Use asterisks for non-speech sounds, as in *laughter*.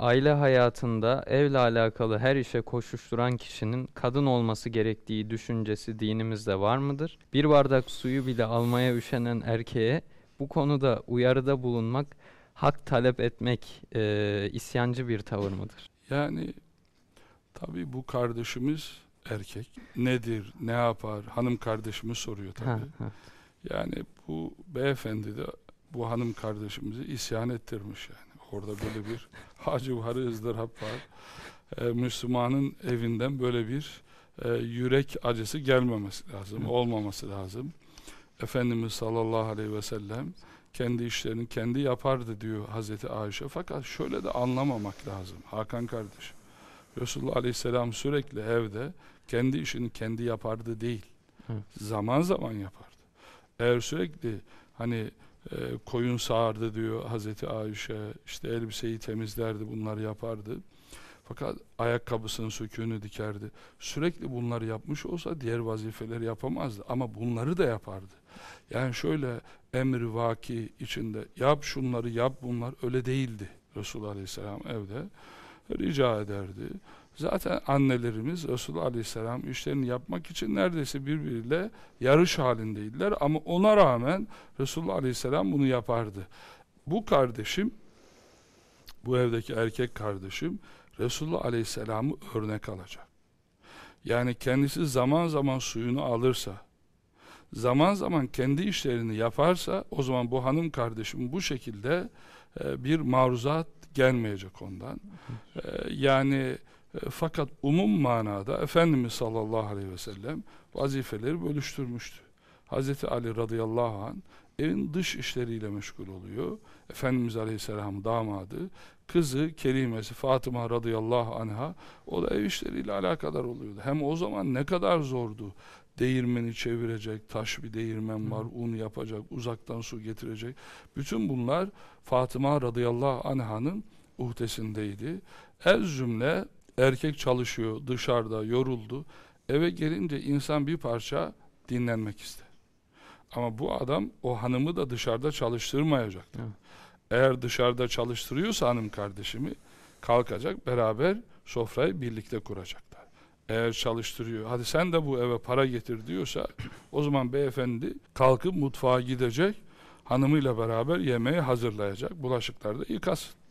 aile hayatında evle alakalı her işe koşuşturan kişinin kadın olması gerektiği düşüncesi dinimizde var mıdır? Bir bardak suyu bile almaya üşenen erkeğe bu konuda uyarıda bulunmak, hak talep etmek e, isyancı bir tavır mıdır? Yani tabii bu kardeşimiz erkek. Nedir, ne yapar? Hanım kardeşimiz soruyor tabii. Ha, ha. Yani bu beyefendi de bu hanım kardeşimizi isyan ettirmiş yani. Orada böyle bir *laughs* hacı varı ızdırap var. Ee, Müslümanın evinden böyle bir e, yürek acısı gelmemesi lazım, olmaması lazım. Efendimiz sallallahu aleyhi ve sellem kendi işlerini kendi yapardı diyor Hazreti Ayşe. Fakat şöyle de anlamamak lazım Hakan kardeşim. Resulullah aleyhisselam sürekli evde kendi işini kendi yapardı değil. Hı. Zaman zaman yapardı. Eğer sürekli hani e, koyun sağardı diyor Hazreti Ayşe, işte elbiseyi temizlerdi, bunları yapardı. Fakat ayakkabısının söküğünü dikerdi. Sürekli bunları yapmış olsa diğer vazifeleri yapamazdı ama bunları da yapardı. Yani şöyle emri vaki içinde yap şunları yap bunlar öyle değildi Resulullah Aleyhisselam evde rica ederdi. Zaten annelerimiz Resulullah Aleyhisselam işlerini yapmak için neredeyse birbiriyle yarış halindeydiler ama ona rağmen Resulullah Aleyhisselam bunu yapardı. Bu kardeşim bu evdeki erkek kardeşim Resulullah Aleyhisselam'ı örnek alacak. Yani kendisi zaman zaman suyunu alırsa, zaman zaman kendi işlerini yaparsa o zaman bu hanım kardeşim bu şekilde e, bir maruzat gelmeyecek ondan. E, yani fakat umum manada Efendimiz sallallahu aleyhi ve sellem vazifeleri bölüştürmüştü. Hazreti Ali radıyallahu an evin dış işleriyle meşgul oluyor. Efendimiz aleyhisselam damadı, kızı kerimesi Fatıma radıyallahu anha o da ev işleriyle alakadar oluyordu. Hem o zaman ne kadar zordu. Değirmeni çevirecek, taş bir değirmen var, un yapacak, uzaktan su getirecek. Bütün bunlar Fatıma radıyallahu anh'ın uhdesindeydi. Ez cümle erkek çalışıyor dışarıda yoruldu. Eve gelince insan bir parça dinlenmek ister. Ama bu adam o hanımı da dışarıda çalıştırmayacaktı. Evet. Eğer dışarıda çalıştırıyorsa hanım kardeşimi kalkacak beraber sofrayı birlikte kuracaklar. Eğer çalıştırıyor hadi sen de bu eve para getir diyorsa o zaman beyefendi kalkıp mutfağa gidecek hanımıyla beraber yemeği hazırlayacak bulaşıkları da yıkasın.